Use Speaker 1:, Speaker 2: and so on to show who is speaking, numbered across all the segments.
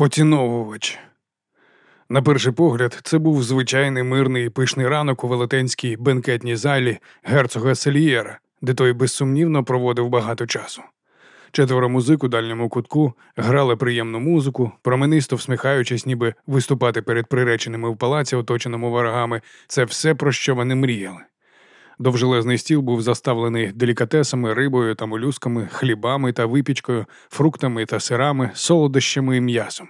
Speaker 1: Поціновувач. На перший погляд, це був звичайний мирний і пишний ранок у велетенській бенкетній залі герцога Сельєра, де той безсумнівно проводив багато часу. Четверо музик у дальньому кутку грали приємну музику, променисто всміхаючись, ніби виступати перед приреченими в палаці, оточеному ворогами, це все, про що вони мріяли. Довжелезний стіл був заставлений делікатесами, рибою та молюсками, хлібами та випічкою, фруктами та сирами, солодощами і м'ясом.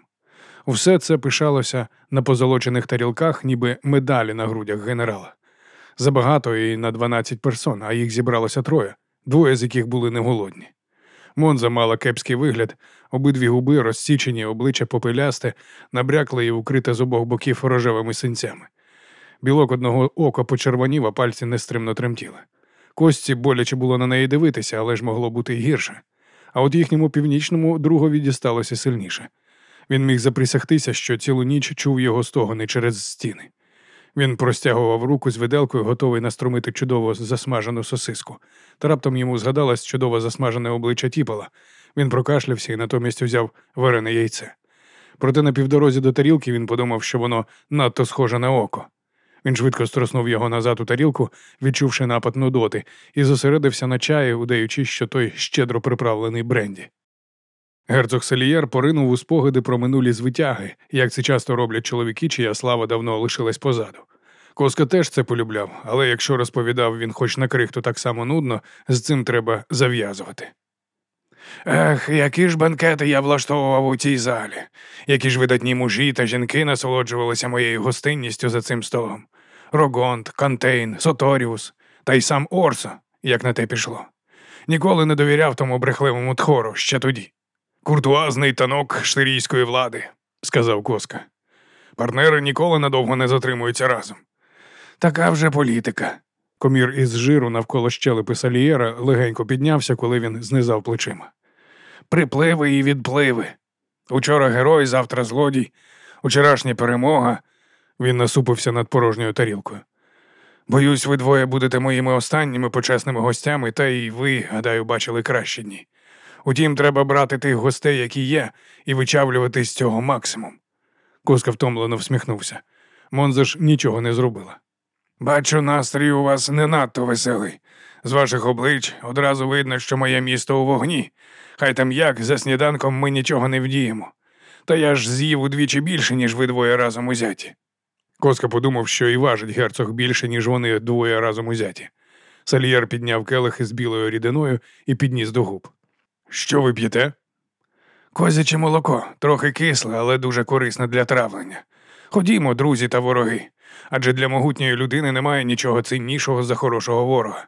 Speaker 1: Все це пишалося на позолочених тарілках, ніби медалі на грудях генерала. Забагато і на 12 персон, а їх зібралося троє, двоє з яких були не голодні. Монза мала кепський вигляд, обидві губи, розсічені, обличчя попелясте, набрякле і укрите з обох боків рожевими синцями. Білок одного ока почервонів, а пальці нестримно тремтіли. Кості боляче було на неї дивитися, але ж могло бути й гірше. А от їхньому північному другові дісталося сильніше. Він міг заприсягтися, що цілу ніч чув його стогони через стіни. Він простягував руку з виделкою, готовий наструмити чудово засмажену сосиску. Та раптом йому згадалось чудово засмажене обличчя Тіпала. Він прокашлявся і натомість узяв варене яйце. Проте на півдорозі до тарілки він подумав, що воно надто схоже на око. Він швидко строснув його назад у тарілку, відчувши напад нудоти, і зосередився на чаї, удаючи, що той щедро приправлений бренді. Герцог Селієр поринув у спогади про минулі звитяги, як це часто роблять чоловіки, чия слава давно лишилась позаду. Коска теж це полюбляв, але якщо розповідав він хоч на крихту так само нудно, з цим треба зав'язувати. Ех, які ж банкети я влаштовував у цій залі, які ж видатні мужі та жінки насолоджувалися моєю гостинністю за цим столом. Рогонт, Кантейн, Соторіус та й сам Орсо, як на те пішло. Ніколи не довіряв тому брехливому тхору ще тоді. Куртуазний танок штирійської влади, сказав Коска. Партнери ніколи надовго не затримуються разом. Така вже політика. Комір із жиру навколо щелепи Салієра легенько піднявся, коли він знизав плечима. Припливи і відпливи. Учора герой, завтра злодій, учорашня перемога. Він насупився над порожньою тарілкою. Боюсь, ви двоє будете моїми останніми почесними гостями, та й ви, гадаю, бачили кращі дні. Утім, треба брати тих гостей, які є, і вичавлювати з цього максимум. Коска втомлено всміхнувся. Монза ж нічого не зробила. Бачу, настрій у вас не надто веселий. З ваших облич одразу видно, що моє місто у вогні. Хай там як, за сніданком ми нічого не вдіємо. Та я ж з'їв удвічі більше, ніж ви двоє разом узяті. Коска подумав, що і важить герцог більше, ніж вони двоє разом узяті. Сальєр підняв келих із білою рідиною і підніс до губ. Що ви п'єте? Козяче молоко, трохи кисле, але дуже корисне для травлення. Ходімо, друзі та вороги, адже для могутньої людини немає нічого ціннішого за хорошого ворога.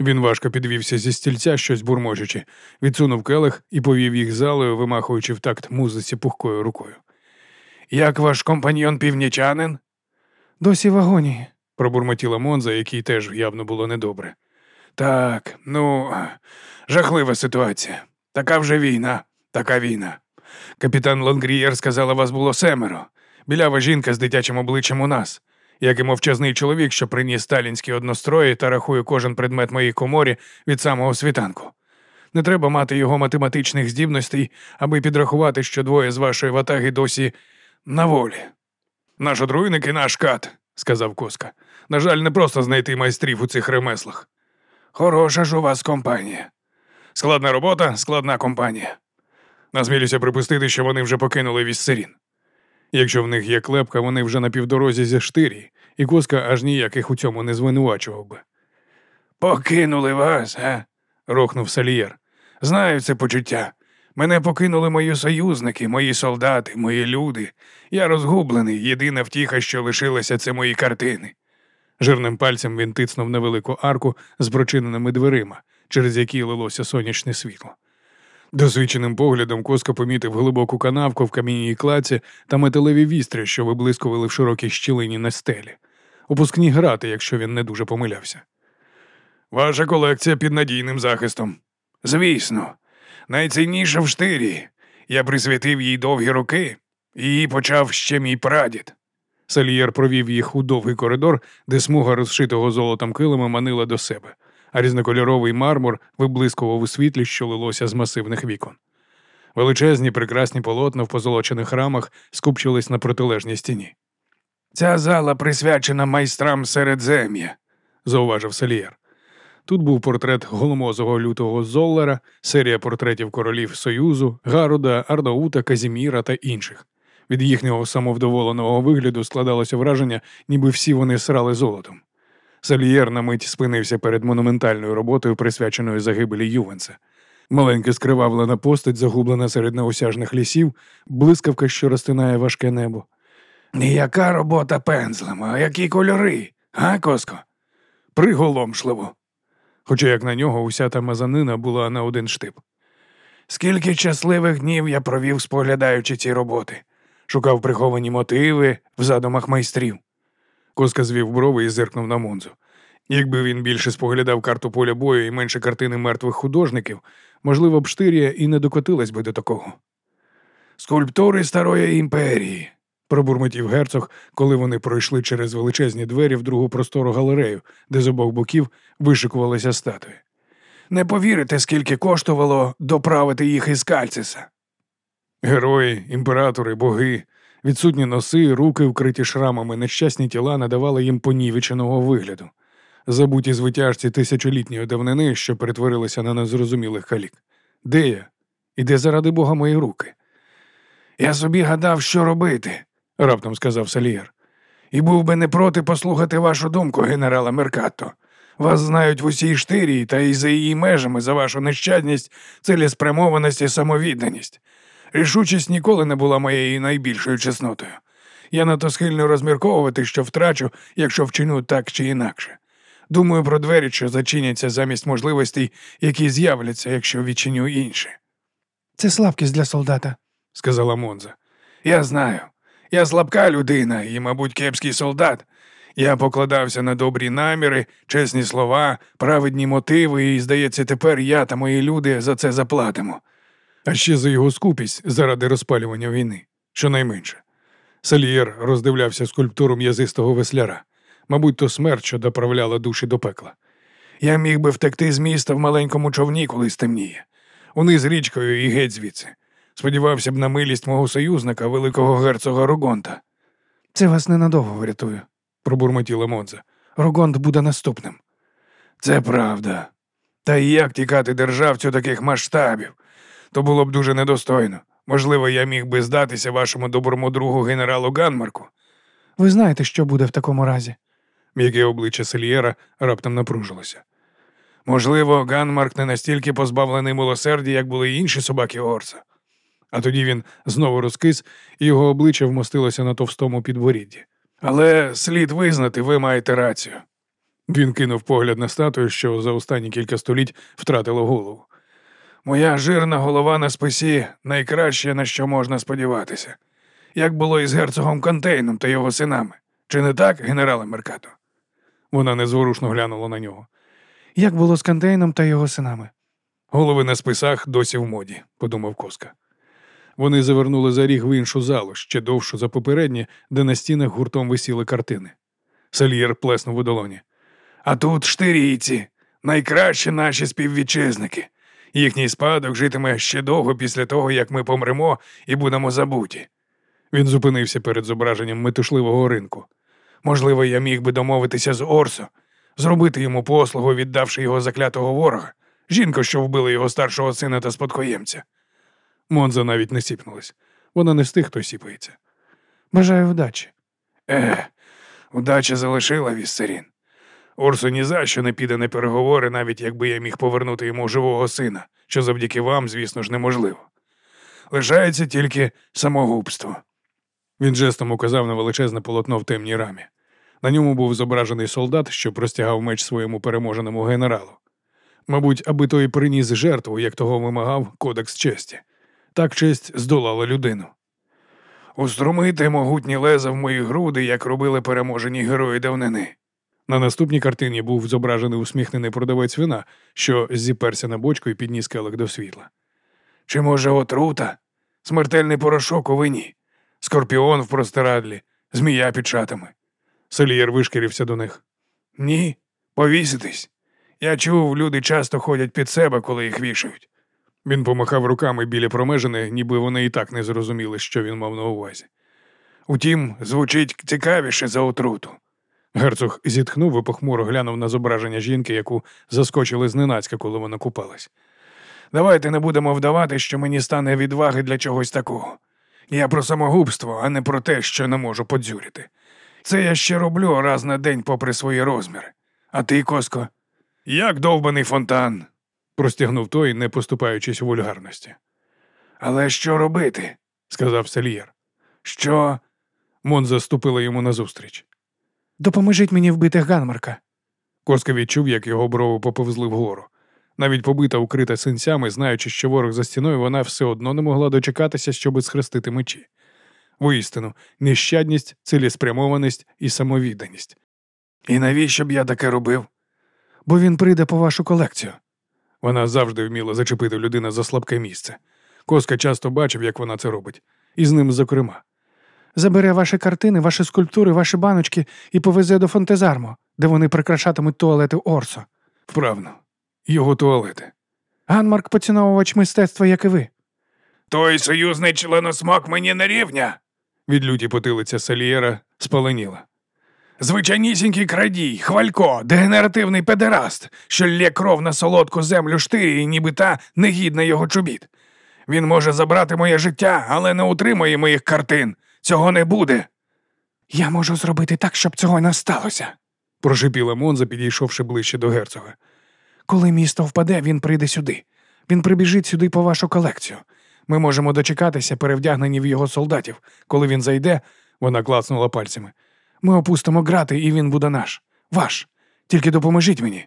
Speaker 1: Він важко підвівся зі стільця, щось бурмочучи, відсунув келих і повів їх залою, вимахуючи в такт музиці пухкою рукою. Як ваш компаньйон північанин? Досі в агонії, пробурмотіла Монза, якій теж явно було недобре. Так, ну, жахлива ситуація. Така вже війна, така війна. Капітан Лонгрієр сказала, вас було семеро. Білява жінка з дитячим обличчям у нас, як і мовчазний чоловік, що приніс сталінські однострої та рахує кожен предмет моїй коморі від самого світанку. Не треба мати його математичних здібностей, аби підрахувати, що двоє з вашої ватаги досі на волі. Наш отруйник і наш кат, сказав Коска. На жаль, не просто знайти майстрів у цих ремеслах. Хороша ж у вас компанія. Складна робота, складна компанія. Насмілюся припустити, що вони вже покинули Віссерін. Якщо в них є клепка, вони вже на півдорозі зі штирі, і коска аж ніяких у цьому не звинувачував би. Покинули вас, га? рохнув Салієр. Знаю це почуття. Мене покинули мої союзники, мої солдати, мої люди. Я розгублений, єдина втіха, що лишилася, це мої картини. Жирним пальцем він тицнув невелику арку з прочиненими дверима, через які лилося сонячне світло. Досвідченим поглядом Коска помітив глибоку канавку в камінній клаці та металеві вістрі, що виблискували в широкій щілині на стелі. Опускні грати, якщо він не дуже помилявся. Ваша колекція під надійним захистом. Звісно, найцінніша в штирі. Я присвятив їй довгі роки, її почав ще мій прадід. Сальєр провів їх у довгий коридор, де смуга розшитого золотом килима манила до себе а різнокольоровий мармур виблискував у світлі, що лилося з масивних вікон. Величезні прекрасні полотна в позолочених рамах скупчились на протилежній стіні. Ця зала присвячена майстрам середзем'я, зауважив Сальєр. Тут був портрет голомозого лютого Золлера, серія портретів королів Союзу, Гаруда, Арнаута, Казіміра та інших. Від їхнього самовдоволеного вигляду складалося враження, ніби всі вони срали золотом. Сальєр на мить спинився перед монументальною роботою, присвяченою загибелі Ювенса. Маленька скривавлена постать, загублена серед неосяжних лісів, блискавка, що розтинає важке небо. Ніяка робота пензлем, а які кольори, а, Коско? Приголомшливо. Хоча як на нього уся та мазанина була на один штип. Скільки щасливих днів я провів, споглядаючи ці роботи, шукав приховані мотиви в задумах майстрів. Коска звів брови і зиркнув на Монзу. Якби він більше споглядав карту поля бою і менше картини мертвих художників, можливо, б штирія і не докотилась би до такого. Скульптури старої імперії, пробурмотів герцог, коли вони пройшли через величезні двері в другу простору галерею, де з обох боків вишикувалися статуї. Не повірите, скільки коштувало доправити їх із Кальциса. Герої, імператори, боги, відсутні носи, руки, вкриті шрамами, нещасні тіла надавали їм понівеченого вигляду, забуті звитяжці тисячолітньої давнини, що перетворилися на незрозумілих калік. Де я? І де заради бога мої руки? Я собі гадав, що робити, раптом сказав Сальєр. І був би не проти послухати вашу думку, генерала Меркатто. Вас знають в усій штирії та й за її межами за вашу нещадність, цілеспрямованість і самовідданість. Рішучість ніколи не була моєю найбільшою чеснотою. Я на то схильно розмірковувати, що втрачу, якщо вчиню так чи інакше. Думаю про двері, що зачиняться замість можливостей, які з'являться, якщо відчиню інше.
Speaker 2: Це слабкість для солдата,
Speaker 1: сказала Монза. Я знаю. Я слабка людина і, мабуть, кепський солдат. Я покладався на добрі наміри, чесні слова, праведні мотиви, і, здається, тепер я та мої люди за це заплатимо. А ще за його скупість заради розпалювання війни, щонайменше. Сальєр роздивлявся скульптуру м'язистого весляра. Мабуть, то смерть, що доправляла душі до пекла. Я міг би втекти з міста в маленькому човні, коли стемніє, униз річкою і геть звідси. Сподівався б на милість мого союзника, великого герцога Рогонта.
Speaker 2: Це вас ненадовго врятує,
Speaker 1: пробурмотіла Монза.
Speaker 2: Рогонт буде наступним.
Speaker 1: Це правда. Та як тікати державцю таких масштабів? То було б дуже недостойно. Можливо, я міг би здатися вашому доброму другу генералу Ганмарку.
Speaker 2: Ви знаєте, що буде в такому разі.
Speaker 1: М'яке обличчя Сельєра раптом напружилося. Можливо, Ганмарк не настільки позбавлений милосердя, як були інші собаки Орса. А тоді він знову розкис, і його обличчя вмостилося на товстому підборідді. Але слід визнати, ви маєте рацію. Він кинув погляд на статую, що за останні кілька століть втратила голову. Моя жирна голова на списі найкраще, на що можна сподіватися, як було із герцогом Контейном та його синами. Чи не так, генерале Меркато? Вона незворушно глянула на нього.
Speaker 2: Як було з Контейном та його синами?
Speaker 1: Голови на списах досі в моді, подумав Коска. Вони завернули за ріг в іншу залу, ще довшу за попередні, де на стінах гуртом висіли картини. Сальєр плеснув у долоні. А тут штирійці, найкращі наші співвітчизники. Їхній спадок житиме ще довго після того, як ми помремо і будемо забуті. Він зупинився перед зображенням метушливого ринку. Можливо, я міг би домовитися з Орсо, зробити йому послугу, віддавши його заклятого ворога, жінку, що вбила його старшого сина та спадкоємця. Монза навіть не сіпнулась. Вона не з тих, хто сіпається.
Speaker 2: Бажаю вдачі.
Speaker 1: Е, удача залишила Віссерін. Орсо ні за що не піде на переговори, навіть якби я міг повернути йому живого сина, що завдяки вам, звісно ж, неможливо. Лишається тільки самогубство. Він жестом указав на величезне полотно в темній рамі. На ньому був зображений солдат, що простягав меч своєму переможеному генералу. Мабуть, аби той приніс жертву, як того вимагав Кодекс честі. Так честь здолала людину. Уструмити могутні леза в мої груди, як робили переможені герої давнини. На наступній картині був зображений усміхнений продавець вина, що зіперся на бочку і підніс келих до світла. Чи, може, отрута? Смертельний порошок у вині, скорпіон в простирадлі, змія під шатами. Сельєр вишкірився до них. Ні, повіситись. Я чув, люди часто ходять під себе, коли їх вішають. Він помахав руками біля промежини, ніби вони і так не зрозуміли, що він мав на увазі. Утім, звучить цікавіше за отруту. Герцог зітхнув і похмуро глянув на зображення жінки, яку заскочили зненацька, коли вона купалась. Давайте не будемо вдавати, що мені стане відваги для чогось такого. Я про самогубство, а не про те, що не можу подзюрити. Це я ще роблю раз на день попри свої розміри. А ти, Коско, як довбаний фонтан, простягнув той, не поступаючись у вульгарності. Але що робити? сказав Сельєр. Що? Монза ступила йому назустріч.
Speaker 2: Допоможіть мені вбити Ганмарка.
Speaker 1: Коска відчув, як його брови поповзли вгору. Навіть побита, укрита синцями, знаючи, що ворог за стіною, вона все одно не могла дочекатися, щоби схрестити мечі. Воістину, нещадність, цілеспрямованість і самовідданість. І навіщо б я таке робив?
Speaker 2: Бо він прийде по вашу колекцію.
Speaker 1: Вона завжди вміла зачепити людину за слабке місце. Коска часто бачив, як вона це робить, і з ним, зокрема.
Speaker 2: Забере ваші картини, ваші скульптури, ваші баночки і повезе до Фонтезармо, де вони прикрашатимуть туалети Орсо.
Speaker 1: Вправно, його туалети.
Speaker 2: Ганмарк поціновувач мистецтва, як і ви.
Speaker 1: Той союзний членосмок мені не рівня. Від люті потилиця Салієра спаленіла. Звичайнісінький крадій, хвалько, дегенеративний педераст, що лє кров на солодку землю штирі, і ніби та негідна його чобіт. Він може забрати моє життя, але не утримує моїх картин. Цього не буде.
Speaker 2: Я можу зробити так, щоб цього не сталося.
Speaker 1: прошипіла Монза, підійшовши ближче до герцога.
Speaker 2: Коли місто впаде, він прийде сюди. Він прибіжить сюди по вашу колекцію. Ми можемо дочекатися, перевдягнені в його солдатів. Коли він зайде, вона клацнула пальцями. Ми опустимо грати, і він буде наш. Ваш. Тільки допоможіть мені.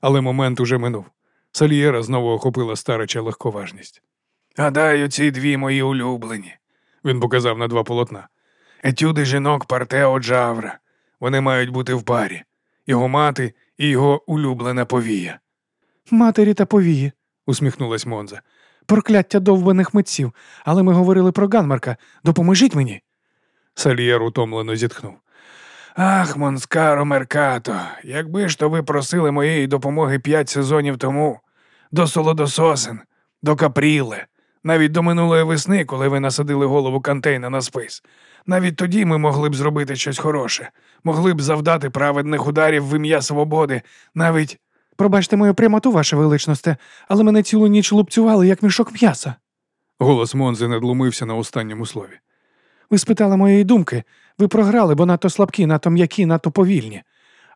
Speaker 1: Але момент уже минув. Сальєра знову охопила старича легковажність. Гадаю, ці дві мої улюблені. Він показав на два полотна. Етюди жінок Партео Джавра. Вони мають бути в парі. Його мати і його улюблена повія.
Speaker 2: Матері та повії,
Speaker 1: усміхнулась Монза.
Speaker 2: Прокляття довбаних митців. Але ми говорили про Ганмарка. Допоможіть мені.
Speaker 1: Сальєр утомлено зітхнув. Ах, Монскаро Меркато, якби ж то ви просили моєї допомоги п'ять сезонів тому, до солодососен, до капріле, навіть до минулої весни, коли ви насадили голову контейна на спис. Навіть тоді ми могли б зробити щось хороше, могли б завдати праведних ударів в ім'я свободи, навіть.
Speaker 2: Пробачте мою прямоту, ваше величносте, але мене цілу ніч лупцювали, як мішок м'яса.
Speaker 1: Голос Монзи надломився на останньому слові.
Speaker 2: Ви спитали моєї думки. Ви програли, бо надто слабкі, надто м'які, надто повільні,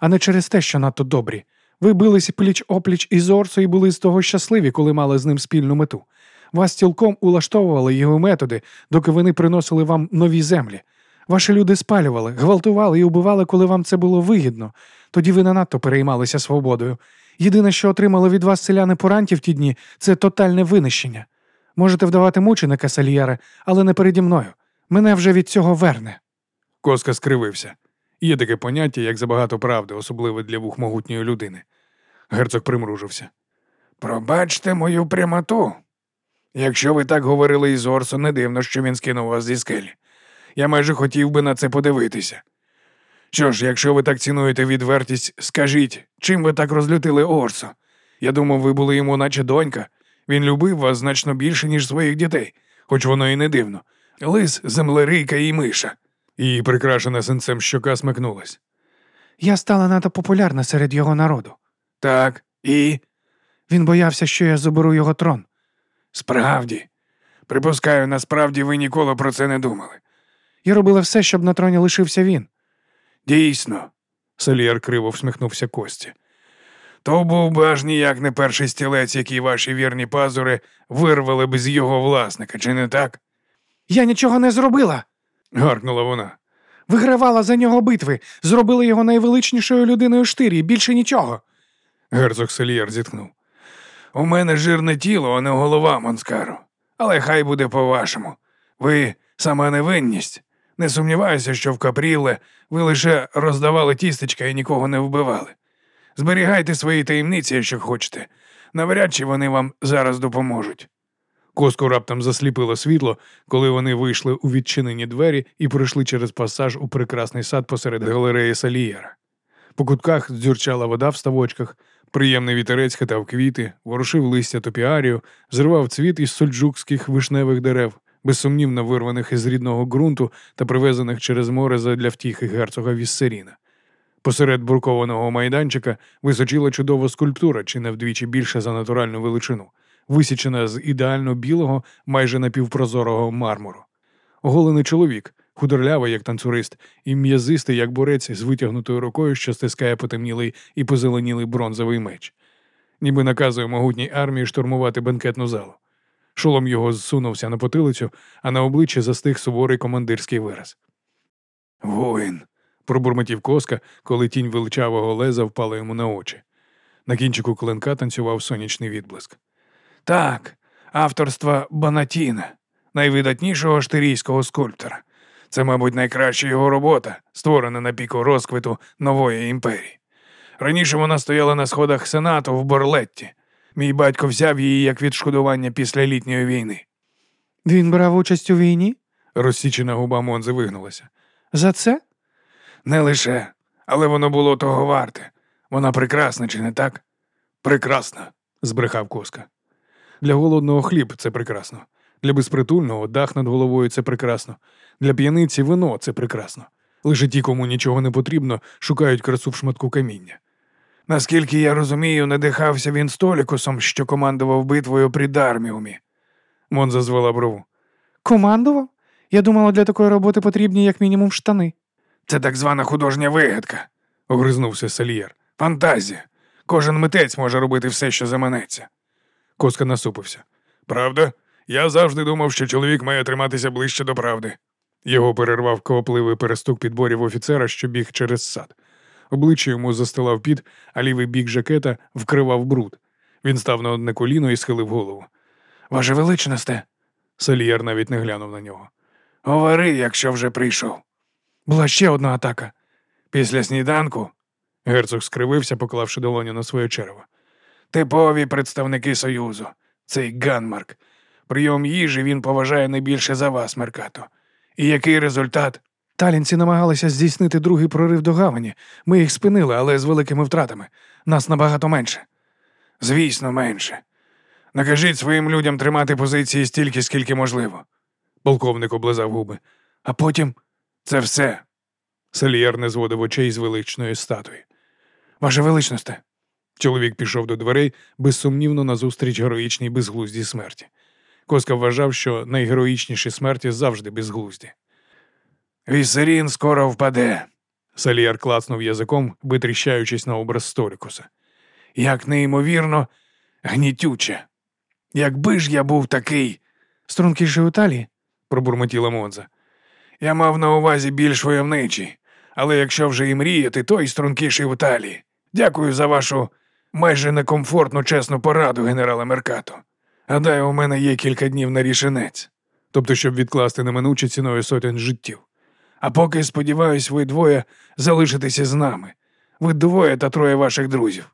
Speaker 2: а не через те, що надто добрі. Ви билися пліч опліч із Орсо і були з того щасливі, коли мали з ним спільну мету. Вас цілком улаштовували його методи, доки вони приносили вам нові землі. Ваші люди спалювали, гвалтували і убивали, коли вам це було вигідно. Тоді ви не надто переймалися свободою. Єдине, що отримали від вас селяни поранті в ті дні, це тотальне винищення. Можете вдавати мученика, Сальєре, але не переді мною. Мене вже від цього верне.
Speaker 1: Коска скривився. Є таке поняття, як забагато правди, особливо для вух могутньої людини. Герцог примружився. Пробачте мою прямоту. Якщо ви так говорили із Орсо, не дивно, що він скинув вас зі скелі. Я майже хотів би на це подивитися. Що ж, якщо ви так цінуєте відвертість, скажіть, чим ви так розлютили Орсо? Я думав, ви були йому, наче донька. Він любив вас значно більше, ніж своїх дітей, хоч воно і не дивно. Лис, землерийка і миша. Її прикрашена синцем щока смикнулась.
Speaker 2: Я стала надто популярна серед його народу.
Speaker 1: Так, і.
Speaker 2: Він боявся, що я заберу його трон.
Speaker 1: Справді. Припускаю, насправді ви ніколи про це не думали.
Speaker 2: Я робила все, щоб на троні лишився він.
Speaker 1: Дійсно, Сальєр криво всміхнувся Кості. То був би аж ніяк не перший стілець, який ваші вірні пазури вирвали б з його власника, чи не так?
Speaker 2: Я нічого не зробила.
Speaker 1: гаркнула вона.
Speaker 2: Вигравала за нього битви, зробила його найвеличнішою людиною штирі, більше нічого.
Speaker 1: Герцог Сельєр зітхнув. У мене жирне тіло, а не голова, Монскару. Але хай буде по-вашому. Ви сама невинність. Не сумніваюся, що в капріле ви лише роздавали тістечка і нікого не вбивали. Зберігайте свої таємниці, якщо хочете. Навряд чи вони вам зараз допоможуть. Коску раптом засліпило світло, коли вони вийшли у відчинені двері і пройшли через пасаж у прекрасний сад посеред галереї Салієра. По кутках дзюрчала вода в ставочках, приємний вітерець хитав квіти, ворушив листя топіарію, зривав цвіт із сольджукських вишневих дерев, безсумнівно вирваних із рідного ґрунту та привезених через море задля втіхи герцога Віссеріна. Посеред буркованого майданчика височила чудова скульптура, чи не вдвічі більше за натуральну величину, висічена з ідеально білого, майже напівпрозорого мармуру. Оголений чоловік, худорлявий, як танцюрист, і м'язистий, як борець, з витягнутою рукою, що стискає потемнілий і позеленілий бронзовий меч. Ніби наказує могутній армії штурмувати бенкетну залу. Шолом його зсунувся на потилицю, а на обличчі застиг суворий командирський вираз. Воїн. пробурмотів коска, коли тінь величавого леза впала йому на очі. На кінчику клинка танцював сонячний відблиск. Так, авторства Банатіна, найвидатнішого штирійського скульптора. Це, мабуть, найкраща його робота, створена на піку розквиту нової імперії. Раніше вона стояла на сходах сенату в Борлетті. Мій батько взяв її як відшкодування після літньої війни.
Speaker 2: Він брав участь у війні?
Speaker 1: Розсічена губа Монзи вигнулася.
Speaker 2: За це?
Speaker 1: Не лише, але воно було того варте. Вона прекрасна, чи не так? Прекрасна, збрехав коска. Для голодного хліб це прекрасно. Для безпритульного дах над головою це прекрасно. Для п'яниці вино це прекрасно. Лише ті, кому нічого не потрібно, шукають красу в шматку каміння. Наскільки я розумію, надихався він столікусом, що командував битвою при Дарміумі. Монза звела брову.
Speaker 2: Командував? Я думала, для такої роботи потрібні як мінімум штани.
Speaker 1: Це так звана художня вигадка, огризнувся Сальєр. Фантазія. Кожен митець може робити все, що заманеться. Коска насупився. Правда? Я завжди думав, що чоловік має триматися ближче до правди. Його перервав квапливий перестук підборів офіцера, що біг через сад. Обличчя йому застилав піт, а лівий бік жакета вкривав бруд. Він став на одне коліно і схилив голову. Ваше величносте. Сальєр навіть не глянув на нього. Говори, якщо вже прийшов. Була ще одна атака. Після сніданку. Герцог скривився, поклавши долоню на своє черево. Типові представники Союзу. Цей Ганмарк. Прийом їжі він поважає не більше за вас, Меркато. І який результат?
Speaker 2: Талінці намагалися здійснити другий прорив до гавані. Ми їх спинили, але з великими втратами. Нас набагато менше.
Speaker 1: Звісно, менше. Накажіть своїм людям тримати позиції стільки, скільки можливо. Полковник облизав губи. А потім це все. Сельєр не зводив очей з величної статуї. Ваше величносте. Чоловік пішов до дверей, безсумнівно назустріч героїчній безглуздій смерті. Коска вважав, що найгероїчніші смерті завжди безглузді. Вісерін скоро впаде. Сальєр клацнув язиком, витріщаючись на образ Сторікуса. Як неймовірно, гнітюче. Якби ж я був такий.
Speaker 2: Стрункіший у талії?
Speaker 1: пробурмотіла Монза. Я мав на увазі більш войовничий, але якщо вже і мріяти, то й стрункіший в талії. Дякую за вашу майже некомфортну чесну пораду, генерале Меркато. Гадаю, у мене є кілька днів на рішенець, тобто, щоб відкласти неминуче ціною сотень життів. А поки, сподіваюсь, ви двоє залишитеся з нами. Ви двоє та троє ваших друзів.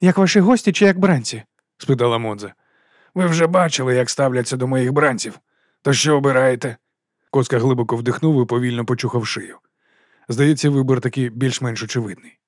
Speaker 2: Як ваші гості чи як бранці?
Speaker 1: спитала Монза. Ви вже бачили, як ставляться до моїх бранців. То що обираєте? Коска глибоко вдихнув і повільно почухав шию. Здається, вибір таки більш-менш очевидний.